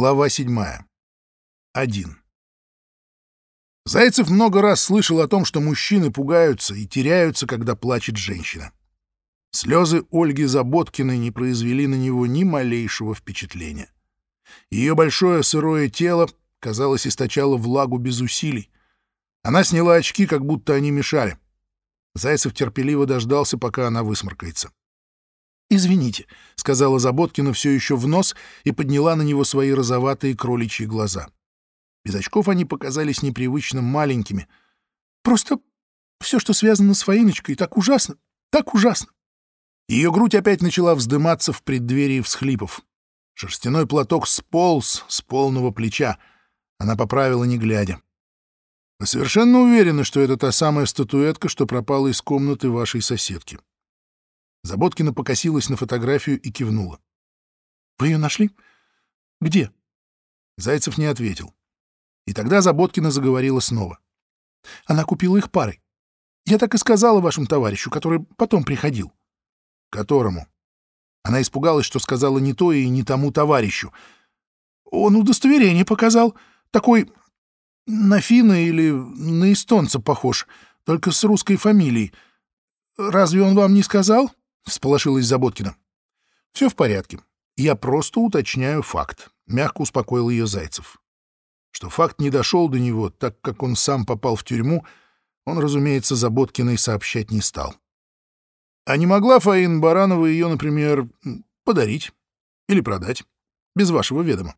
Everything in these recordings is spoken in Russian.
Глава седьмая. Один. Зайцев много раз слышал о том, что мужчины пугаются и теряются, когда плачет женщина. Слезы Ольги Заботкиной не произвели на него ни малейшего впечатления. Ее большое сырое тело, казалось, источало влагу без усилий. Она сняла очки, как будто они мешали. Зайцев терпеливо дождался, пока она высморкается. «Извините», — сказала Заботкина все еще в нос и подняла на него свои розоватые кроличьи глаза. Без очков они показались непривычно маленькими. «Просто все, что связано с Фаиночкой, так ужасно, так ужасно». Ее грудь опять начала вздыматься в преддверии всхлипов. Шерстяной платок сполз с полного плеча. Она поправила, не глядя. «Вы совершенно уверены, что это та самая статуэтка, что пропала из комнаты вашей соседки?» Заботкина покосилась на фотографию и кивнула. «Вы ее нашли? Где?» Зайцев не ответил. И тогда Заботкина заговорила снова. «Она купила их парой. Я так и сказала вашему товарищу, который потом приходил». «Которому?» Она испугалась, что сказала не то и не тому товарищу. «Он удостоверение показал. Такой на финна или на эстонца похож, только с русской фамилией. Разве он вам не сказал?» — всполошилась Заботкина. «Все в порядке. Я просто уточняю факт», — мягко успокоил ее Зайцев. Что факт не дошел до него, так как он сам попал в тюрьму, он, разумеется, Заботкиной сообщать не стал. А не могла Фаин Баранова ее, например, подарить или продать, без вашего ведома?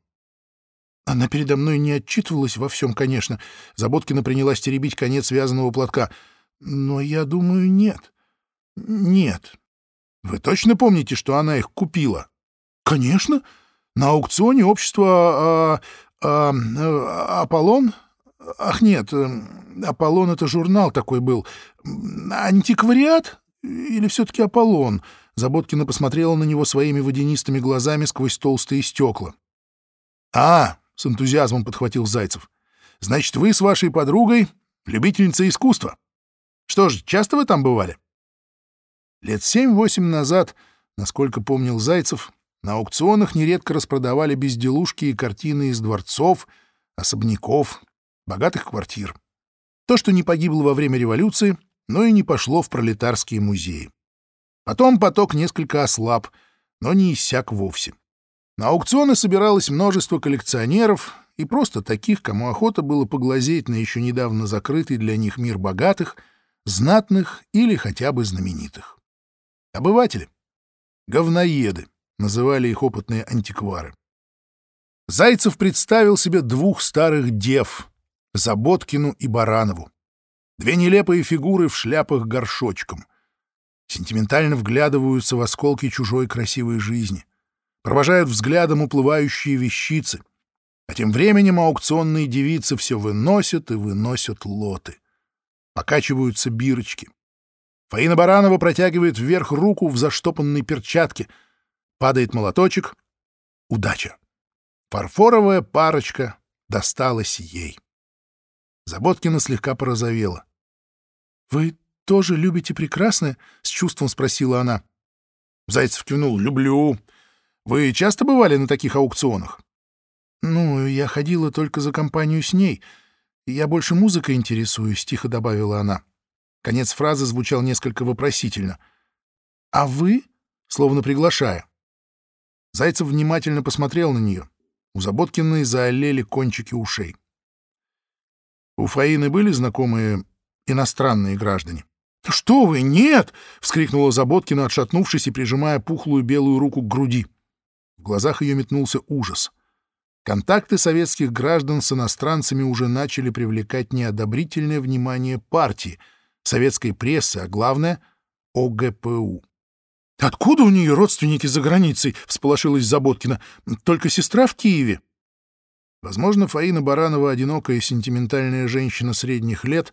Она передо мной не отчитывалась во всем, конечно. Заботкина принялась теребить конец связанного платка. Но я думаю, нет. Нет. Вы точно помните, что она их купила? Конечно. На аукционе общества а, а, а, Аполлон? Ах, нет, э, Аполлон — это журнал такой был. Антиквариат? Или все-таки Аполлон? Заботкина посмотрела на него своими водянистыми глазами сквозь толстые стекла. «А!» — с энтузиазмом подхватил Зайцев. «Значит, вы с вашей подругой любительница искусства. Что ж, часто вы там бывали?» Лет семь-восемь назад, насколько помнил Зайцев, на аукционах нередко распродавали безделушки и картины из дворцов, особняков, богатых квартир. То, что не погибло во время революции, но и не пошло в пролетарские музеи. Потом поток несколько ослаб, но не иссяк вовсе. На аукционы собиралось множество коллекционеров и просто таких, кому охота было поглазеть на еще недавно закрытый для них мир богатых, знатных или хотя бы знаменитых. Обыватели. Говноеды, называли их опытные антиквары. Зайцев представил себе двух старых дев, Заботкину и Баранову. Две нелепые фигуры в шляпах горшочком. Сентиментально вглядываются в осколки чужой красивой жизни. Провожают взглядом уплывающие вещицы. А тем временем аукционные девицы все выносят и выносят лоты. Покачиваются бирочки. Фаина Баранова протягивает вверх руку в заштопанной перчатке. Падает молоточек. Удача. Фарфоровая парочка досталась ей. Заботкина слегка порозовела. — Вы тоже любите прекрасное? — с чувством спросила она. Зайцев кивнул. — Люблю. Вы часто бывали на таких аукционах? — Ну, я ходила только за компанию с ней. Я больше музыкой интересуюсь, — тихо добавила она. Конец фразы звучал несколько вопросительно. «А вы?» — словно приглашая. Зайцев внимательно посмотрел на нее. У Заботкиной заолели кончики ушей. У Фаины были знакомые иностранные граждане? «Что вы, нет!» — вскрикнула Заботкина, отшатнувшись и прижимая пухлую белую руку к груди. В глазах ее метнулся ужас. Контакты советских граждан с иностранцами уже начали привлекать неодобрительное внимание партии — советской прессы, а главное — ОГПУ. «Откуда у нее родственники за границей?» — всполошилась Заботкина. «Только сестра в Киеве». Возможно, Фаина Баранова, одинокая сентиментальная женщина средних лет,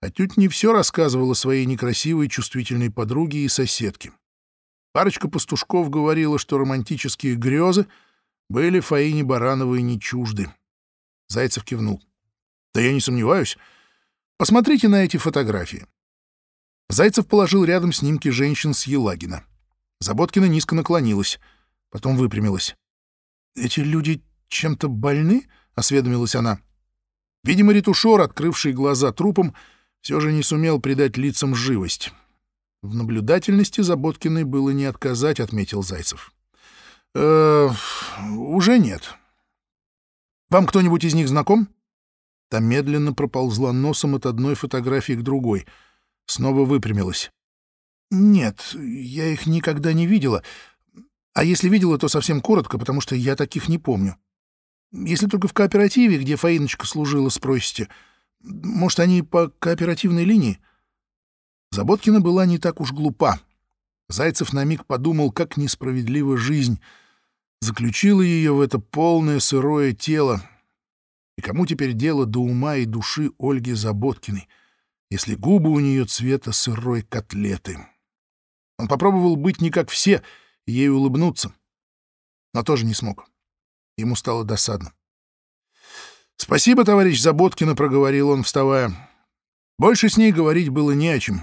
отнюдь не все рассказывала своей некрасивой чувствительной подруге и соседке. Парочка пастушков говорила, что романтические грезы были Фаине Барановой не чужды. Зайцев кивнул. «Да я не сомневаюсь. Посмотрите на эти фотографии. Зайцев положил рядом снимки женщин с Елагина. Заботкина низко наклонилась, потом выпрямилась. Эти люди чем-то больны?» — осведомилась она. Видимо, ретушер, открывший глаза трупом, все же не сумел придать лицам живость. В наблюдательности Заботкиной было не отказать, — отметил Зайцев. «Э, уже нет. Вам кто-нибудь из них знаком?» Та медленно проползла носом от одной фотографии к другой. Снова выпрямилась. «Нет, я их никогда не видела. А если видела, то совсем коротко, потому что я таких не помню. Если только в кооперативе, где Фаиночка служила, спросите. Может, они по кооперативной линии?» Заботкина была не так уж глупа. Зайцев на миг подумал, как несправедлива жизнь. Заключила ее в это полное сырое тело. Кому теперь дело до ума и души Ольги Заботкиной, если губы у нее цвета сырой котлеты? Он попробовал быть не как все, ей улыбнуться, но тоже не смог. Ему стало досадно. «Спасибо, товарищ Заботкина», — проговорил он, вставая. Больше с ней говорить было не о чем.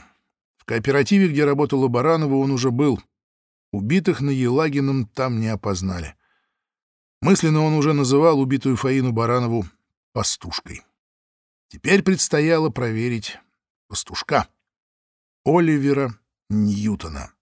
В кооперативе, где работала Баранова, он уже был. Убитых на Елагином там не опознали. Мысленно он уже называл убитую Фаину Баранову пастушкой. Теперь предстояло проверить пастушка Оливера Ньютона.